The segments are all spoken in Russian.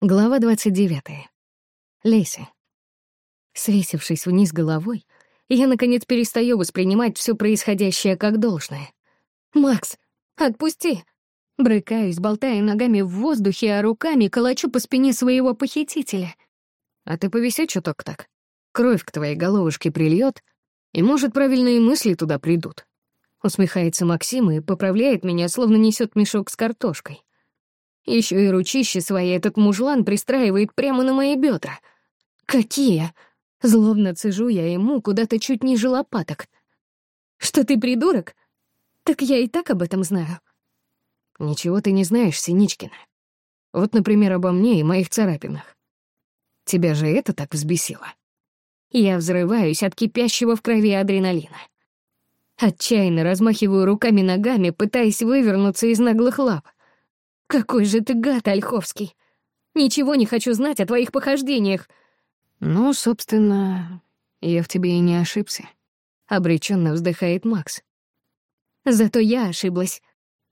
Глава 29. Леся. Свесившись вниз головой, я, наконец, перестаю воспринимать все происходящее как должное. «Макс, отпусти!» Брыкаюсь, болтая ногами в воздухе, а руками калачу по спине своего похитителя. «А ты повиси чуток так. Кровь к твоей головушке прильет, и, может, правильные мысли туда придут». Усмехается Максим и поправляет меня, словно несет мешок с картошкой. Еще и ручище свои этот мужлан пристраивает прямо на мои бедра. Какие? Злобно цежу я ему куда-то чуть ниже лопаток. Что ты придурок? Так я и так об этом знаю. Ничего ты не знаешь, Синичкина. Вот, например, обо мне и моих царапинах. Тебя же это так взбесило. Я взрываюсь от кипящего в крови адреналина. Отчаянно размахиваю руками-ногами, пытаясь вывернуться из наглых лап. «Какой же ты гад, Ольховский! Ничего не хочу знать о твоих похождениях!» «Ну, собственно, я в тебе и не ошибся», — обреченно вздыхает Макс. «Зато я ошиблась.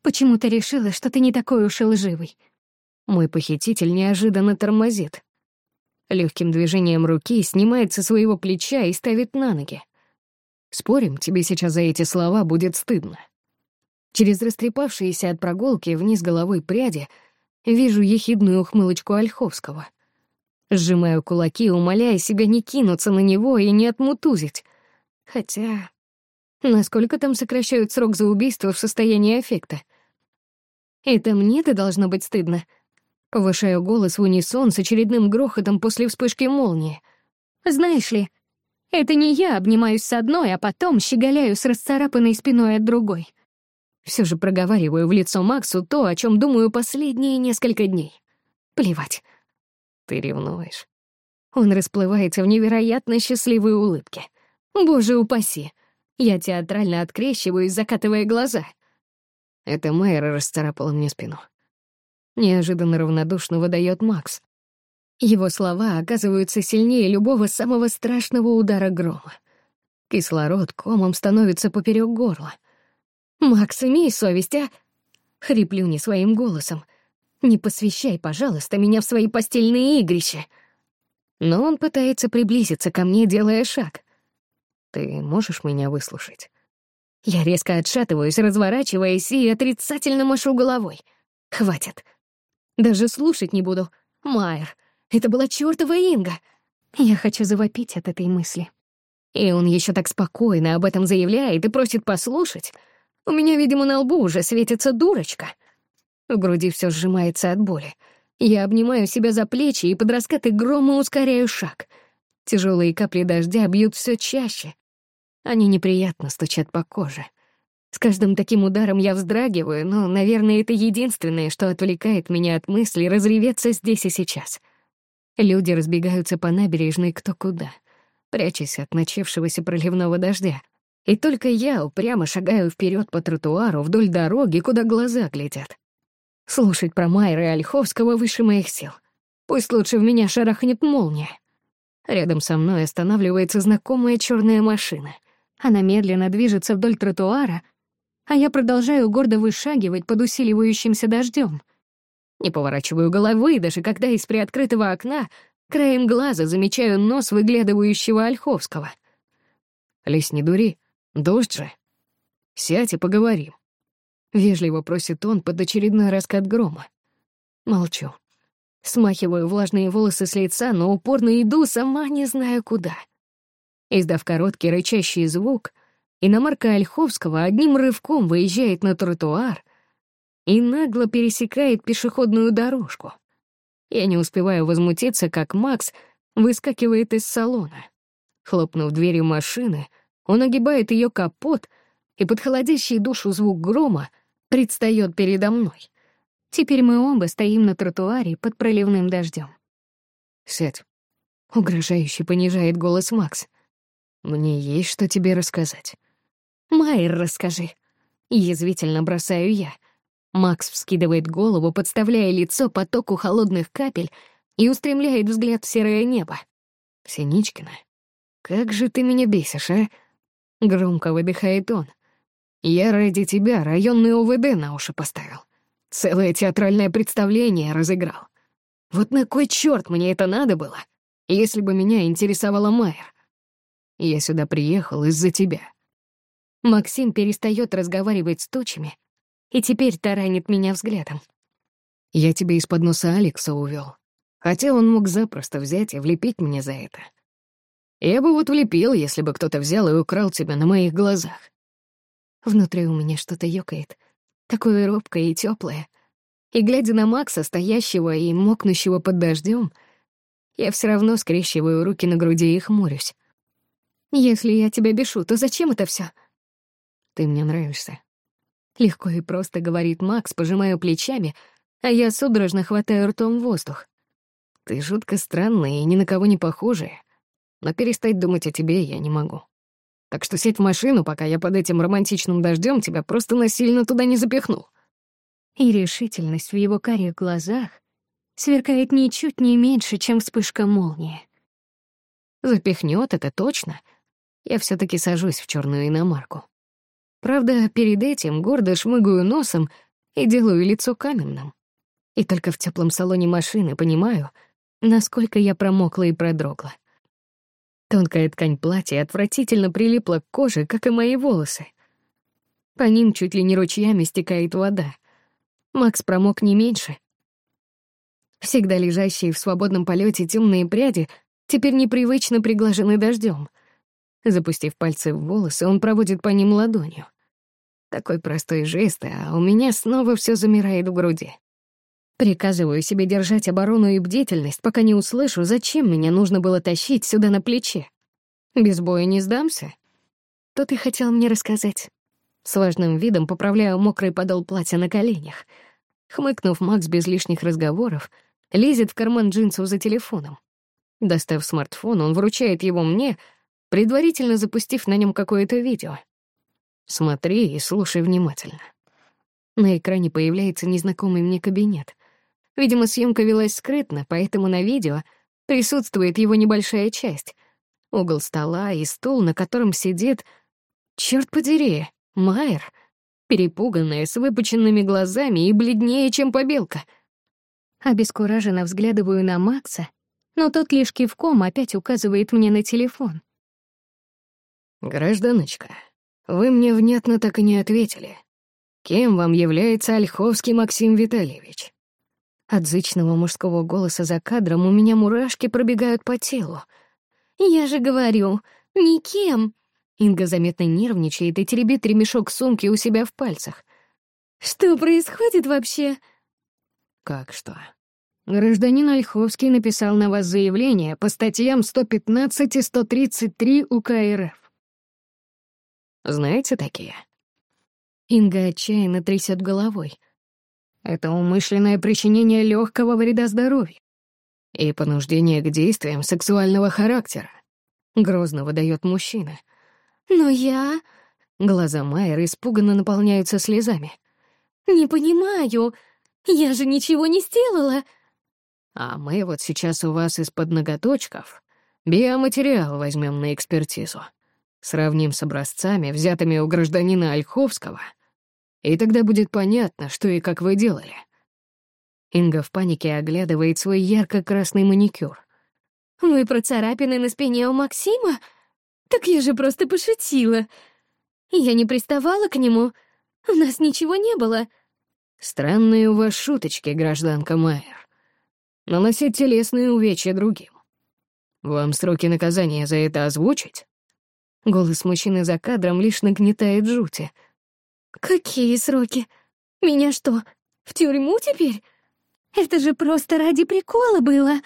Почему ты решила, что ты не такой уж и лживый?» Мой похититель неожиданно тормозит. Легким движением руки снимает со своего плеча и ставит на ноги. «Спорим, тебе сейчас за эти слова будет стыдно?» Через растрепавшиеся от прогулки вниз головой пряди вижу ехидную ухмылочку Ольховского. Сжимаю кулаки, умоляя себя не кинуться на него и не отмутузить. Хотя... Насколько там сокращают срок за убийство в состоянии аффекта? Это мне-то должно быть стыдно. Повышаю голос в унисон с очередным грохотом после вспышки молнии. Знаешь ли, это не я обнимаюсь с одной, а потом щеголяю с расцарапанной спиной от другой. Все же проговариваю в лицо Максу то, о чем думаю последние несколько дней. Плевать. Ты ревнуешь. Он расплывается в невероятно счастливой улыбке. Боже упаси. Я театрально открещиваюсь, закатывая глаза. Это Мэйра расцарапала мне спину. Неожиданно равнодушно выдает Макс. Его слова оказываются сильнее любого самого страшного удара грома. Кислород комом становится поперек горла — Макс, имей совесть, а? Хриплю не своим голосом. Не посвящай, пожалуйста, меня в свои постельные игрища. Но он пытается приблизиться ко мне, делая шаг. Ты можешь меня выслушать? Я резко отшатываюсь, разворачиваясь и отрицательно машу головой. Хватит. Даже слушать не буду. Майер, это была чёртова Инга. Я хочу завопить от этой мысли. И он еще так спокойно об этом заявляет и просит послушать. У меня, видимо, на лбу уже светится дурочка. В груди все сжимается от боли. Я обнимаю себя за плечи и под раскаты грома ускоряю шаг. Тяжелые капли дождя бьют все чаще. Они неприятно стучат по коже. С каждым таким ударом я вздрагиваю, но, наверное, это единственное, что отвлекает меня от мысли разреветься здесь и сейчас. Люди разбегаются по набережной кто куда, прячась от начавшегося проливного дождя, и только я упрямо шагаю вперед по тротуару вдоль дороги, куда глаза глядят. Слушать про Майра и Ольховского выше моих сил. Пусть лучше в меня шарахнет молния. Рядом со мной останавливается знакомая черная машина. Она медленно движется вдоль тротуара, а я продолжаю гордо вышагивать под усиливающимся дождем. Не поворачиваю головы, даже когда из приоткрытого окна краем глаза замечаю нос выглядывающего Ольховского. «Лись, не дури», Дождь же. Сядь и поговорим. Вежливо просит он под очередной раскат грома. Молчу. Смахиваю влажные волосы с лица, но упорно иду, сама не знаю куда. Издав короткий рычащий звук, иномарка Ольховского одним рывком выезжает на тротуар и нагло пересекает пешеходную дорожку. Я не успеваю возмутиться, как Макс выскакивает из салона. Хлопнув дверью машины — он огибает ее капот, и под холодящий душу звук грома предстает передо мной. Теперь мы оба стоим на тротуаре под проливным дождем. «Сядь», — угрожающе понижает голос Макс. «Мне есть что тебе рассказать». «Майер, расскажи», — язвительно бросаю я. Макс вскидывает голову, подставляя лицо потоку холодных капель и устремляет взгляд в серое небо. «Синичкина, как же ты меня бесишь, а?» Громко выдыхает он. «Я ради тебя районный ОВД на уши поставил. Целое театральное представление разыграл. Вот на кой черт мне это надо было, если бы меня интересовала Майер? Я сюда приехал из-за тебя». Максим перестает разговаривать с тучами и теперь таранит меня взглядом. «Я тебя из-под носа Алекса увёл, хотя он мог запросто взять и влепить мне за это. Я бы вот влепил, если бы кто-то взял и украл тебя на моих глазах. Внутри у меня что-то ёкает. Такое робкое и тёплое. И глядя на Макса, стоящего и мокнущего под дождём, я всё равно скрещиваю руки на груди и хмурюсь. «Если я тебя бешу, то зачем это всё?» «Ты мне нравишься». Легко и просто говорит Макс, пожимая плечами, а я судорожно хватаю ртом воздух. «Ты жутко странная и ни на кого не похожая. но перестать думать о тебе я не могу. Так что сядь в машину, пока я под этим романтичным дождем тебя просто насильно туда не запихнул. И решительность в его карих глазах сверкает ничуть не меньше, чем вспышка молнии. Запихнет это точно. Я все таки сажусь в черную иномарку. Правда, перед этим гордо шмыгаю носом и делаю лицо каменным. И Тонкая ткань платья отвратительно прилипла к коже, как и мои волосы. По ним чуть ли не ручьями стекает вода. Макс промок не меньше. Всегда лежащие в свободном полете темные пряди теперь непривычно приглажены дождем. Запустив пальцы в волосы, он проводит по ним ладонью. Такой простой жест, а у меня снова все замирает в груди. Приказываю себе держать оборону и бдительность, пока не услышу, зачем меня нужно было тащить сюда на плече. Без боя не сдамся. То ты хотел мне рассказать. С важным видом поправляю мокрый подол платья на коленях. Хмыкнув, Макс без лишних разговоров лезет в карман джинсов за телефоном. Достав смартфон, он вручает его мне, предварительно запустив на нем какое-то видео. Смотри и слушай внимательно. На экране появляется незнакомый мне кабинет. Видимо, съемка велась скрытно, поэтому на видео присутствует его небольшая часть. Угол стола и стул, на котором сидит... Черт подери, Майер, перепуганная, с выпученными глазами и бледнее, чем побелка. Обескураженно взглядываю на Макса, но тот лишь кивком опять указывает мне на телефон. «Гражданочка, вы мне внятно так и не ответили. Кем вам является Ольховский Максим Витальевич?» От зычного мужского голоса за кадром у меня мурашки пробегают по телу. «Я же говорю, никем!» Инга заметно нервничает и теребит ремешок сумки у себя в пальцах. «Что происходит вообще?» «Как что?» «Гражданин Ольховский написал на вас заявление по статьям 115 и 133 УК РФ. Знаете такие?» Инга отчаянно трясет головой. Это умышленное причинение легкого вреда здоровью и понуждение к действиям сексуального характера. Грозно выдает мужчина. «Но я...» Глаза Майер испуганно наполняются слезами. «Не понимаю. Я же ничего не сделала». «А мы вот сейчас у вас из-под ноготочков биоматериал возьмем на экспертизу. Сравним с образцами, взятыми у гражданина Ольховского — и тогда будет понятно, что и как вы делали». Инга в панике оглядывает свой ярко-красный маникюр. «Вы про царапины на спине у Максима? Так я же просто пошутила. Я не приставала к нему. У нас ничего не было». «Странные у вас шуточки, гражданка Майер. Наносить телесные увечья другим. Вам сроки наказания за это озвучить?» Голос мужчины за кадром лишь нагнетает жути — «Какие сроки? Меня что, в тюрьму теперь? Это же просто ради прикола было!»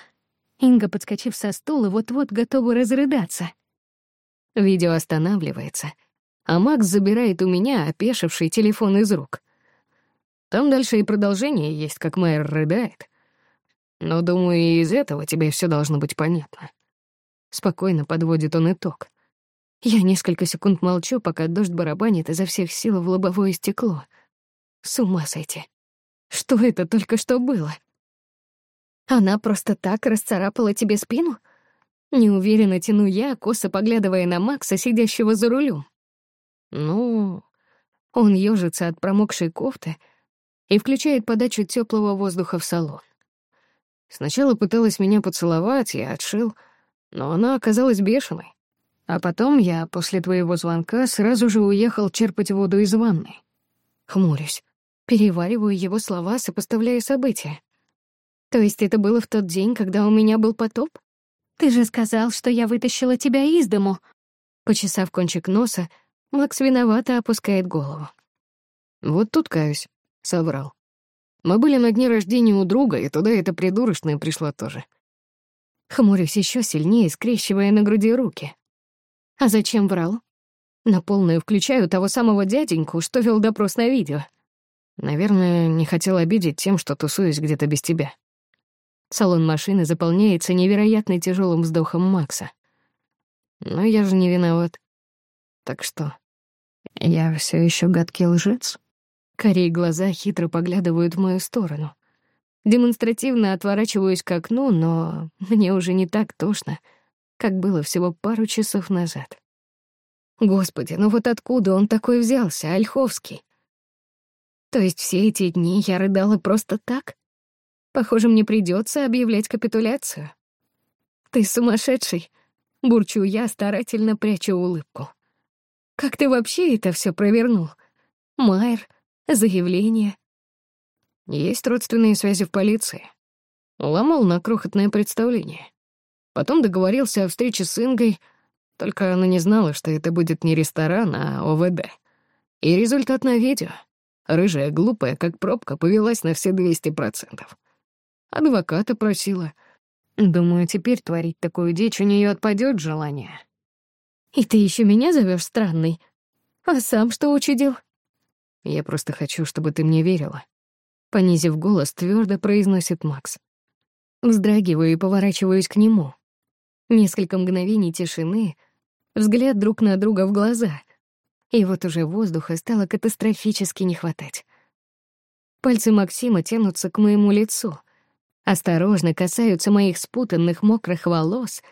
Инга, подскочив со стула, вот-вот готова разрыдаться. Видео останавливается, а Макс забирает у меня опешивший телефон из рук. Там дальше и продолжение есть, как Майер рыдает. Но, думаю, и из этого тебе все должно быть понятно. Спокойно подводит он итог. Я несколько секунд молчу, пока дождь барабанит изо всех сил в лобовое стекло. С ума сойти. Что это только что было? Она просто так расцарапала тебе спину? Неуверенно тяну я, косо поглядывая на Макса, сидящего за рулем. Ну, он ёжится от промокшей кофты и включает подачу теплого воздуха в салон. Сначала пыталась меня поцеловать, я отшил, но она оказалась бешеной. А потом я после твоего звонка сразу же уехал черпать воду из ванны. Хмурюсь. Перевариваю его слова, сопоставляя события. То есть это было в тот день, когда у меня был потоп? Ты же сказал, что я вытащила тебя из дому. Почесав кончик носа, Макс виновато опускает голову. Вот тут каюсь, соврал. «А зачем врал? На полную включаю того самого дяденьку, что вел допрос на видео. Наверное, не хотел обидеть тем, что тусуюсь где-то без тебя. Салон машины заполняется невероятно тяжелым вздохом Макса. Но я же не виноват. Так что, я все еще гадкий лжец? Корей глаза хитро поглядывают в мою сторону. Демонстративно отворачиваюсь к окну, но мне уже не так тошно — как было всего пару часов назад. Господи, ну вот откуда он такой взялся, Ольховский? То есть все эти дни я рыдала просто так? Похоже, мне придется объявлять капитуляцию. Ты сумасшедший, бурчу я, старательно прячу улыбку. Как ты вообще это все провернул? Майер, заявление. Есть родственные связи в полиции. Ломал на крохотное представление. Потом договорился о встрече с Ингой, только она не знала, что это будет не ресторан, а ОВД. И результат на видео. Рыжая, глупая, как пробка, повелась на все 200%. Адвоката просила. Думаю, теперь творить такую дичь у нее отпадет желание. «И ты еще меня зовешь странный? А сам что учудил?» «Я просто хочу, чтобы ты мне верила», — понизив голос, твердо произносит Макс. Вздрагиваю и поворачиваюсь к нему — Несколько мгновений тишины, взгляд друг на друга в глаза. И вот уже воздуха стало катастрофически не хватать. Пальцы Максима тянутся к моему лицу, осторожно касаются моих спутанных мокрых волос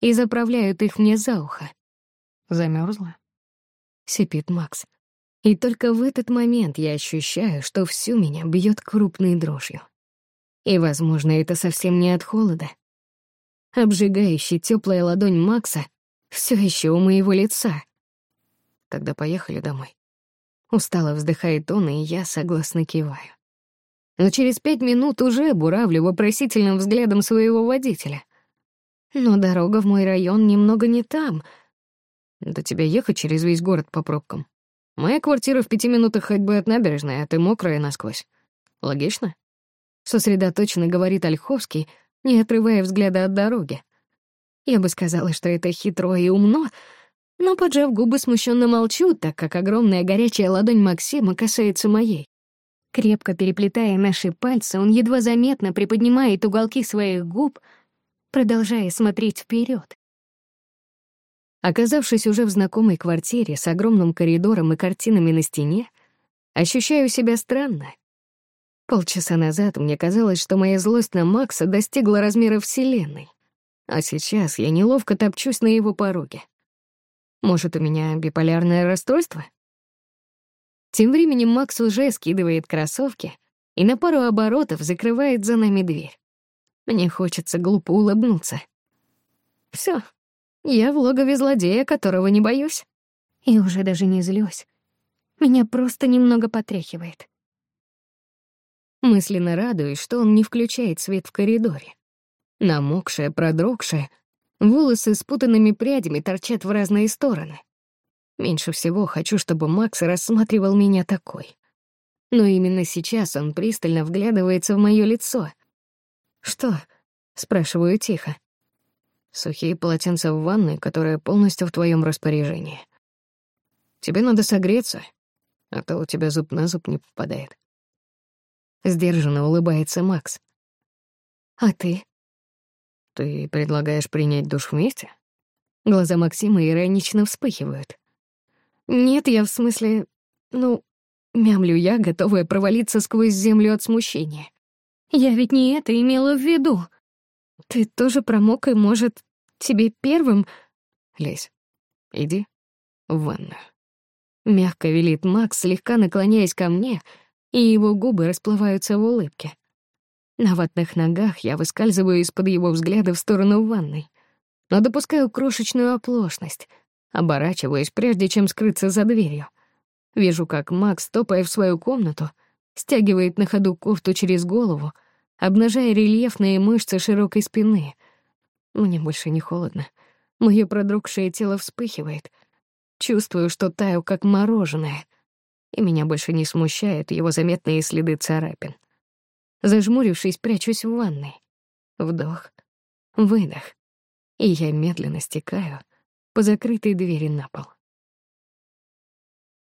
и заправляют их мне за ухо. Замерзла? сипит Макс. И только в этот момент я ощущаю, что всю меня бьет крупной дрожью. И, возможно, это совсем не от холода. Обжигающий теплая ладонь Макса все еще у моего лица. Тогда поехали домой. Устало вздыхает он, и я согласно киваю. Но через пять минут уже буравлю вопросительным взглядом своего водителя. Но дорога в мой район немного не там. До тебя ехать через весь город по пробкам. Моя квартира в пяти минутах ходьбы от набережной, а ты мокрая насквозь. Логично? Сосредоточенно говорит Ольховский — не отрывая взгляда от дороги. Я бы сказала, что это хитро и умно, но, поджав губы, смущенно молчу, так как огромная горячая ладонь Максима касается моей. Крепко переплетая наши пальцы, он едва заметно приподнимает уголки своих губ, продолжая смотреть вперед. Оказавшись уже в знакомой квартире с огромным коридором и картинами на стене, ощущаю себя странно Полчаса назад мне казалось, что моя злость на Макса достигла размера Вселенной. А сейчас я неловко топчусь на его пороге. Может, у меня биполярное расстройство? Тем временем Макс уже скидывает кроссовки и на пару оборотов закрывает за нами дверь. Мне хочется глупо улыбнуться. Все, я в логове злодея, которого не боюсь. И уже даже не злюсь. Меня просто немного потряхивает мысленно радуясь, что он не включает свет в коридоре. Намокшая, продрогшая, волосы с путанными прядями торчат в разные стороны. Меньше всего хочу, чтобы Макс рассматривал меня такой. Но именно сейчас он пристально вглядывается в моё лицо. «Что?» — спрашиваю тихо. «Сухие полотенца в ванной, которые полностью в твоём распоряжении. Тебе надо согреться, а то у тебя зуб на зуб не попадает». Сдержанно улыбается Макс. «А ты?» «Ты предлагаешь принять душ вместе?» Глаза Максима иронично вспыхивают. «Нет, я в смысле... Ну, мямлю я, готовая провалиться сквозь землю от смущения. Я ведь не это имела в виду. Ты тоже промок, и, может, тебе первым...» «Лезь, иди в ванную». Мягко велит Макс, слегка наклоняясь ко мне — и его губы расплываются в улыбке. На ватных ногах я выскальзываю из-под его взгляда в сторону ванной, но допускаю крошечную оплошность, оборачиваюсь, прежде чем скрыться за дверью. Вижу, как Макс, топая в свою комнату, стягивает на ходу кофту через голову, обнажая рельефные мышцы широкой спины. Мне больше не холодно. Моё продрогшее тело вспыхивает. Чувствую, что таю, как мороженое — и меня больше не смущают его заметные следы царапин. Зажмурившись, прячусь в ванной. Вдох, выдох, и я медленно стекаю по закрытой двери на пол.